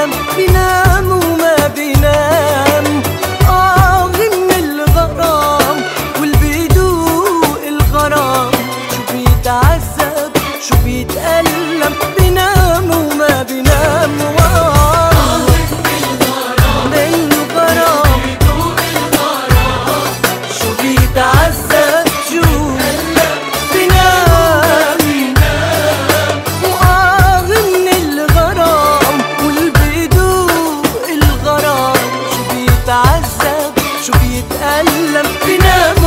العالم بينام وما بينام آه من الغرام واللي الغرام. شو بيتعز Bina